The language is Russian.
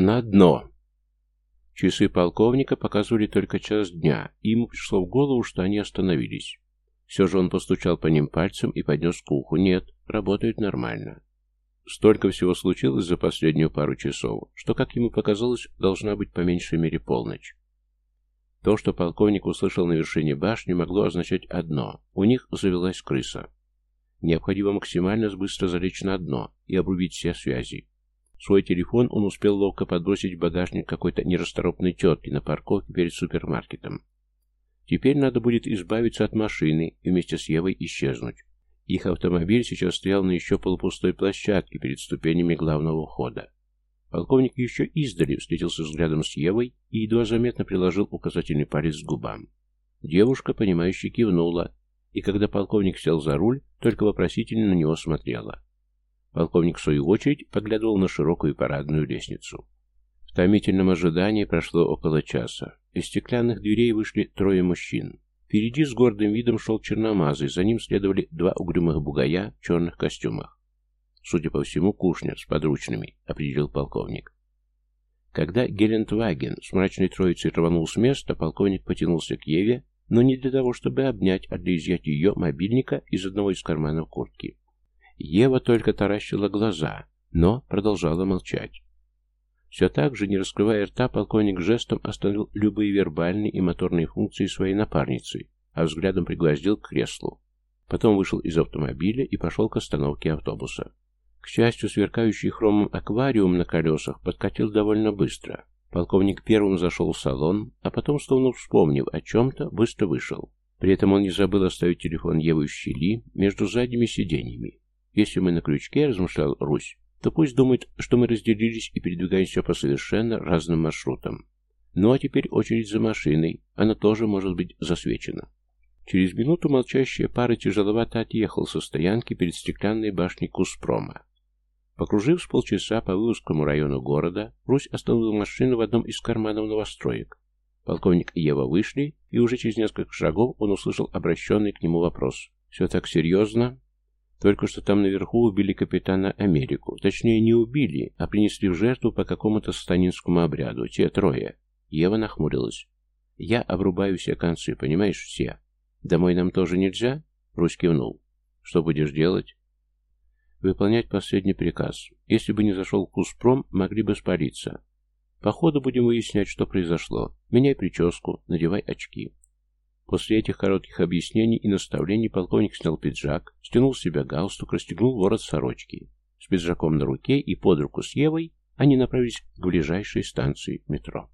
На дно. Часы полковника показывали только час дня, и ему пришло в голову, что они остановились. Все же он постучал по ним пальцем и поднес к уху. Нет, работают нормально. Столько всего случилось за последнюю пару часов, что, как ему показалось, должна быть по меньшей мере полночь. То, что полковник услышал на вершине башни, могло означать одно – у них завелась крыса. Необходимо максимально быстро залечь на дно и обрубить все связи. Свой телефон он успел ловко подбросить в багажник какой-то нерасторопной тетки на парковке перед супермаркетом. Теперь надо будет избавиться от машины и вместе с Евой исчезнуть. Их автомобиль сейчас стоял на еще полупустой площадке перед ступенями главного входа. Полковник еще издали встретился взглядом с Евой и едва заметно приложил указательный палец к губам. Девушка, понимающе кивнула, и когда полковник сел за руль, только вопросительно на него смотрела. Полковник, в свою очередь, поглядывал на широкую парадную лестницу. В томительном ожидании прошло около часа. Из стеклянных дверей вышли трое мужчин. Впереди с гордым видом шел черномазый, за ним следовали два угрюмых бугая в черных костюмах. Судя по всему, Кушнер с подручными, определил полковник. Когда Гелендваген с мрачной троицей рванул с места, полковник потянулся к Еве, но не для того, чтобы обнять, а для изъятия ее мобильника из одного из карманов куртки. Ева только таращила глаза, но продолжала молчать. Все так же, не раскрывая рта, полковник жестом остановил любые вербальные и моторные функции своей напарницы, а взглядом пригвоздил к креслу. Потом вышел из автомобиля и пошел к остановке автобуса. К счастью, сверкающий хромом аквариум на колесах подкатил довольно быстро. Полковник первым зашел в салон, а потом, словно вспомнив о чем-то, быстро вышел. При этом он не забыл оставить телефон Евы в щели между задними сиденьями. «Если мы на крючке», — размышлял Русь, то пусть думает, что мы разделились и передвигаемся по совершенно разным маршрутам. Ну а теперь очередь за машиной, она тоже может быть засвечена. Через минуту молчащая пара тяжеловато отъехал со стоянки перед стеклянной башней Куспрома. Покружив с полчаса по Вылузскому району города, Русь остановил машину в одном из карманов новостроек. Полковник и Ева вышли, и уже через несколько шагов он услышал обращенный к нему вопрос. «Все так серьезно?» Только что там наверху убили капитана Америку. Точнее, не убили, а принесли в жертву по какому-то станинскому обряду. Те трое. Ева нахмурилась. Я обрубаю все концы, понимаешь, все. Домой нам тоже нельзя? Русь кивнул. Что будешь делать? Выполнять последний приказ. Если бы не зашел Куспром, могли бы спалиться. По ходу будем выяснять, что произошло. Меняй прическу, надевай очки. После этих коротких объяснений и наставлений полковник снял пиджак, стянул с себя галстук, расстегнул ворот сорочки. С пиджаком на руке и под руку с Евой они направились к ближайшей станции метро.